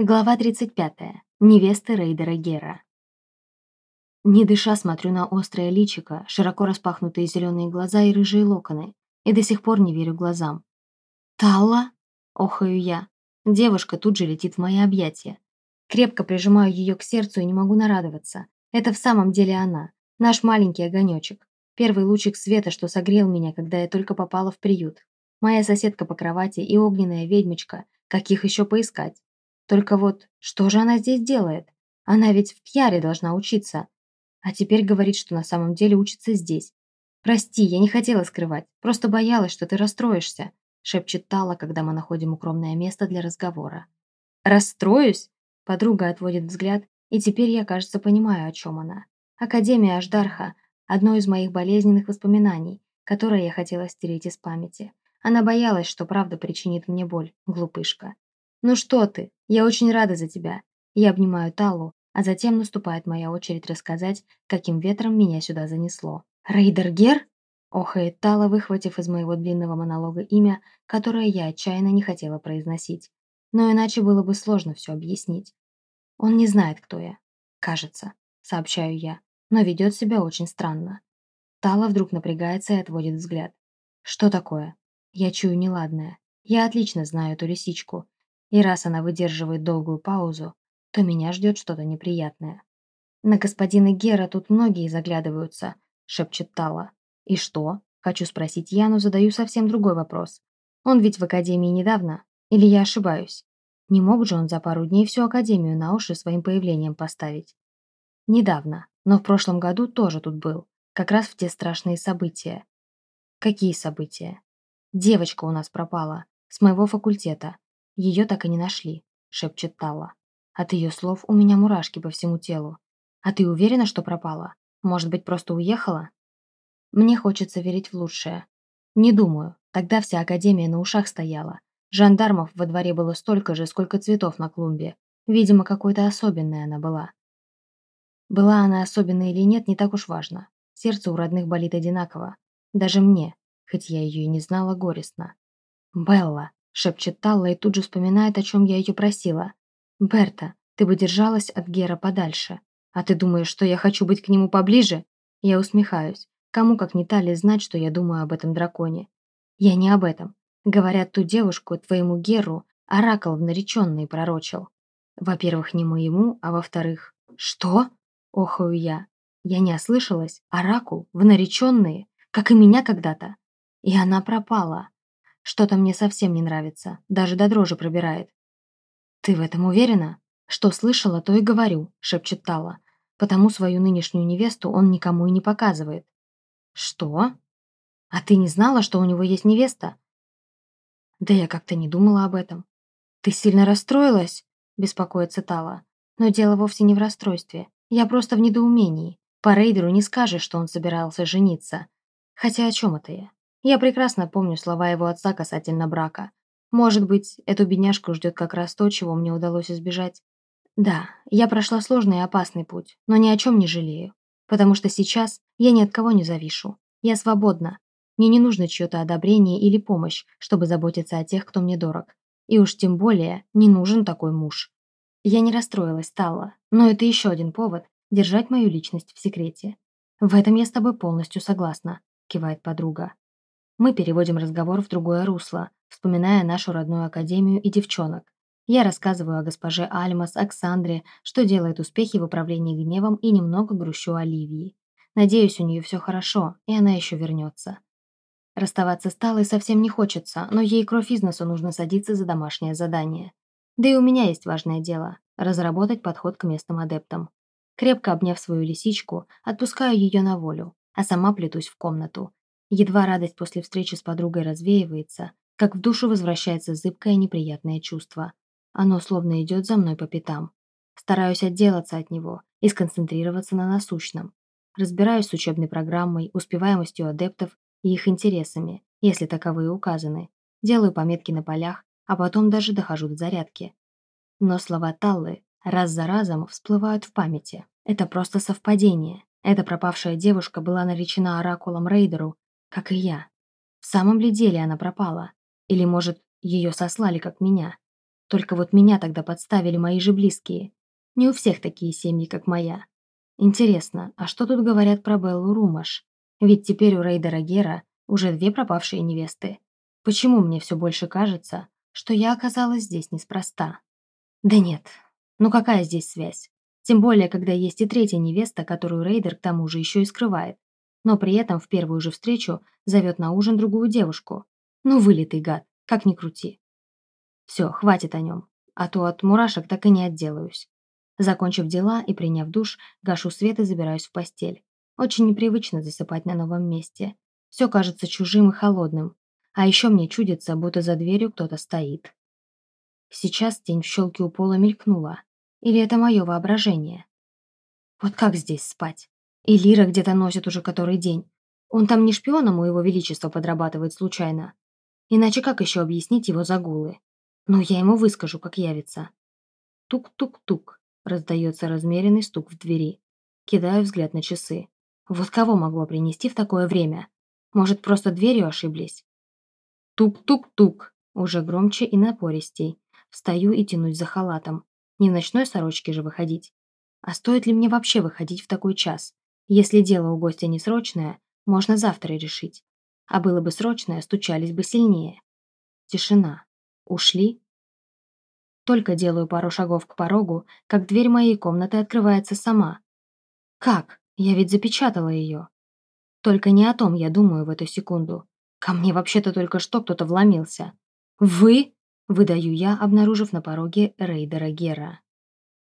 Глава 35. Невесты Рейдера Гера. Не дыша смотрю на острое личико, широко распахнутые зеленые глаза и рыжие локоны, и до сих пор не верю глазам. «Талла?» – охаю я. Девушка тут же летит в мои объятия. Крепко прижимаю ее к сердцу и не могу нарадоваться. Это в самом деле она, наш маленький огонечек. Первый лучик света, что согрел меня, когда я только попала в приют. Моя соседка по кровати и огненная ведьмочка, каких еще поискать. Только вот, что же она здесь делает? Она ведь в Пьяре должна учиться. А теперь говорит, что на самом деле учится здесь. «Прости, я не хотела скрывать, просто боялась, что ты расстроишься», шепчет Тала, когда мы находим укромное место для разговора. «Расстроюсь?» Подруга отводит взгляд, и теперь я, кажется, понимаю, о чем она. Академия Аждарха – одно из моих болезненных воспоминаний, которое я хотела стереть из памяти. Она боялась, что правда причинит мне боль, глупышка. «Ну что ты? Я очень рада за тебя». Я обнимаю Талу, а затем наступает моя очередь рассказать, каким ветром меня сюда занесло. «Рейдер Гер?» – охает Тала, выхватив из моего длинного монолога имя, которое я отчаянно не хотела произносить. Но иначе было бы сложно все объяснить. «Он не знает, кто я. Кажется», – сообщаю я, но ведет себя очень странно. Тала вдруг напрягается и отводит взгляд. «Что такое?» Я чую неладное. Я отлично знаю эту лисичку, и раз она выдерживает долгую паузу, то меня ждет что-то неприятное. «На господина Гера тут многие заглядываются», — шепчет Тала. «И что?» — хочу спросить я, но задаю совсем другой вопрос. «Он ведь в академии недавно? Или я ошибаюсь? Не мог же он за пару дней всю академию на уши своим появлением поставить?» «Недавно, но в прошлом году тоже тут был, как раз в те страшные события». «Какие события?» «Девочка у нас пропала, с моего факультета, ее так и не нашли», — шепчет Талла. От ее слов у меня мурашки по всему телу. «А ты уверена, что пропала? Может быть, просто уехала?» Мне хочется верить в лучшее. Не думаю. Тогда вся академия на ушах стояла. Жандармов во дворе было столько же, сколько цветов на клумбе. Видимо, какой-то особенной она была. Была она особенной или нет, не так уж важно. Сердце у родных болит одинаково. Даже мне, хоть я ее и не знала, горестно. «Белла!» Шепчет Талла и тут же вспоминает, о чем я ее просила. «Берта, ты бы держалась от Гера подальше. А ты думаешь, что я хочу быть к нему поближе?» Я усмехаюсь. Кому как не Талли знать, что я думаю об этом драконе? Я не об этом. Говорят, ту девушку, твоему Геру, Оракул в нареченные пророчил. Во-первых, не моему, а во-вторых... Что? Охаю я. Я не ослышалась. Оракул в нареченные, как и меня когда-то. И она пропала. Что-то мне совсем не нравится, даже до дрожи пробирает. «Ты в этом уверена?» «Что слышала, то и говорю», — шепчет Тала. «Потому свою нынешнюю невесту он никому и не показывает». «Что? А ты не знала, что у него есть невеста?» «Да я как-то не думала об этом». «Ты сильно расстроилась?» — беспокоится Тала. «Но дело вовсе не в расстройстве. Я просто в недоумении. По рейдеру не скажешь, что он собирался жениться. Хотя о чем это я? Я прекрасно помню слова его отца касательно брака. Может быть, эту бедняжку ждет как раз то, чего мне удалось избежать. Да, я прошла сложный и опасный путь, но ни о чем не жалею. Потому что сейчас я ни от кого не завишу. Я свободна. Мне не нужно чье-то одобрение или помощь, чтобы заботиться о тех, кто мне дорог. И уж тем более не нужен такой муж. Я не расстроилась, стала, но это еще один повод держать мою личность в секрете. В этом я с тобой полностью согласна, кивает подруга. Мы переводим разговор в другое русло, вспоминая нашу родную академию и девчонок. Я рассказываю о госпоже Альмас, Оксандре, что делает успехи в управлении гневом и немного грущу о Ливии. Надеюсь, у нее все хорошо, и она еще вернется. Расставаться с Талой совсем не хочется, но ей кровь из носу нужно садиться за домашнее задание. Да и у меня есть важное дело – разработать подход к местным адептам. Крепко обняв свою лисичку, отпускаю ее на волю, а сама плетусь в комнату, Едва радость после встречи с подругой развеивается, как в душу возвращается зыбкое неприятное чувство. Оно словно идет за мной по пятам. Стараюсь отделаться от него и сконцентрироваться на насущном. Разбираюсь с учебной программой, успеваемостью адептов и их интересами, если таковые указаны. Делаю пометки на полях, а потом даже дохожу до зарядки. Но слова Таллы раз за разом всплывают в памяти. Это просто совпадение. Эта пропавшая девушка была наречена оракулом Рейдеру как и я. В самом ли деле она пропала? Или, может, ее сослали, как меня? Только вот меня тогда подставили мои же близкие. Не у всех такие семьи, как моя. Интересно, а что тут говорят про Беллу Румаш? Ведь теперь у Рейдера Гера уже две пропавшие невесты. Почему мне все больше кажется, что я оказалась здесь неспроста? Да нет, ну какая здесь связь? Тем более, когда есть и третья невеста, которую Рейдер к тому же еще и скрывает. Но при этом в первую же встречу зовет на ужин другую девушку. Ну, вылитый гад, как ни крути. Все, хватит о нем, а то от мурашек так и не отделаюсь. Закончив дела и приняв душ, гашу свет и забираюсь в постель. Очень непривычно засыпать на новом месте. Все кажется чужим и холодным. А еще мне чудится, будто за дверью кто-то стоит. Сейчас тень в щелке у пола мелькнула. Или это мое воображение? Вот как здесь спать? И Лира где-то носит уже который день. Он там не шпионом у его величества подрабатывает случайно. Иначе как еще объяснить его загулы? Ну, я ему выскажу, как явится. Тук-тук-тук. Раздается размеренный стук в двери. Кидаю взгляд на часы. Вот кого могло принести в такое время? Может, просто дверью ошиблись? Тук-тук-тук. Уже громче и напористей. Встаю и тянусь за халатом. Не в ночной сорочке же выходить. А стоит ли мне вообще выходить в такой час? Если дело у гостя не срочное, можно завтра решить. А было бы срочное, стучались бы сильнее. Тишина. Ушли? Только делаю пару шагов к порогу, как дверь моей комнаты открывается сама. Как? Я ведь запечатала ее. Только не о том я думаю в эту секунду. Ко мне вообще-то только что кто-то вломился. «Вы?» – выдаю я, обнаружив на пороге рейдера Гера.